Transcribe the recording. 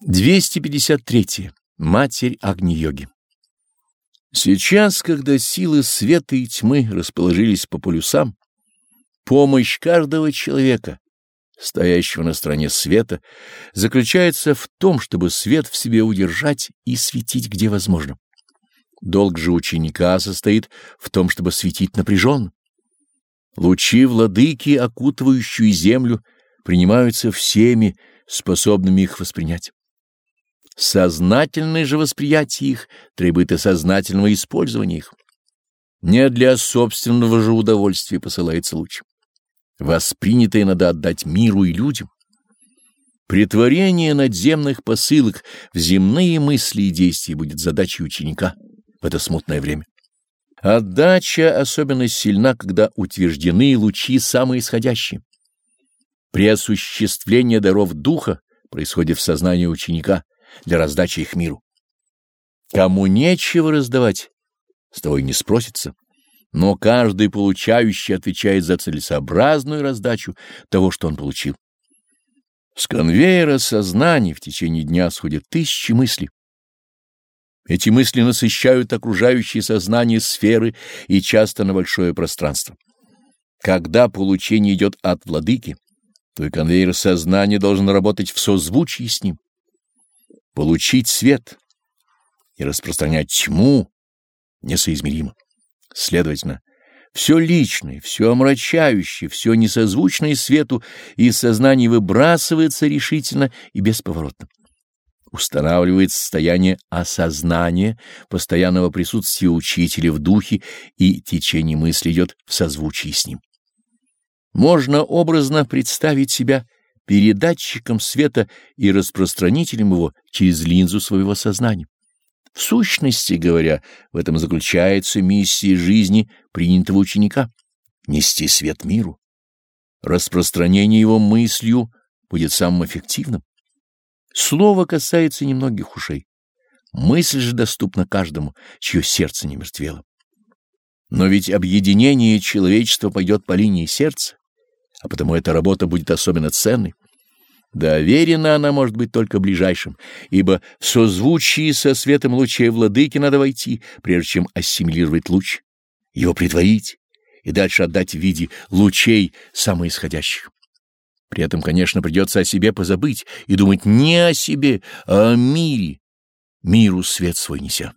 253. Матерь Агни-йоги Сейчас, когда силы света и тьмы расположились по полюсам, помощь каждого человека, стоящего на стороне света, заключается в том, чтобы свет в себе удержать и светить где возможно. Долг же ученика состоит в том, чтобы светить напряженно. Лучи владыки, окутывающие землю, принимаются всеми, способными их воспринять. Сознательное же восприятие их требует и сознательного использования их. Не для собственного же удовольствия посылается луч. Воспринятое надо отдать миру и людям. Притворение надземных посылок в земные мысли и действия будет задачей ученика в это смутное время. Отдача особенно сильна, когда утверждены лучи самоисходящие. При осуществлении даров духа происходит в сознании ученика — для раздачи их миру. Кому нечего раздавать, с того и не спросится, но каждый получающий отвечает за целесообразную раздачу того, что он получил. С конвейера сознаний в течение дня сходят тысячи мыслей. Эти мысли насыщают окружающие сознание сферы и часто на большое пространство. Когда получение идет от владыки, то и конвейер сознания должен работать в созвучии с ним. Получить свет и распространять тьму несоизмеримо. Следовательно, все личное, все омрачающее, все несозвучное свету из сознания выбрасывается решительно и бесповоротно. Устанавливается состояние осознания, постоянного присутствия учителя в духе, и течение мысли идет в созвучии с ним. Можно образно представить себя передатчиком света и распространителем его через линзу своего сознания. В сущности говоря, в этом заключается миссия жизни принятого ученика — нести свет миру. Распространение его мыслью будет самым эффективным. Слово касается немногих ушей. Мысль же доступна каждому, чье сердце не мертвело. Но ведь объединение человечества пойдет по линии сердца, а потому эта работа будет особенно ценной. Доверена она может быть только ближайшим, ибо в созвучии со светом лучей владыки надо войти, прежде чем ассимилировать луч, его притворить и дальше отдать в виде лучей самоисходящих. При этом, конечно, придется о себе позабыть и думать не о себе, а о мире, миру свет свой неся.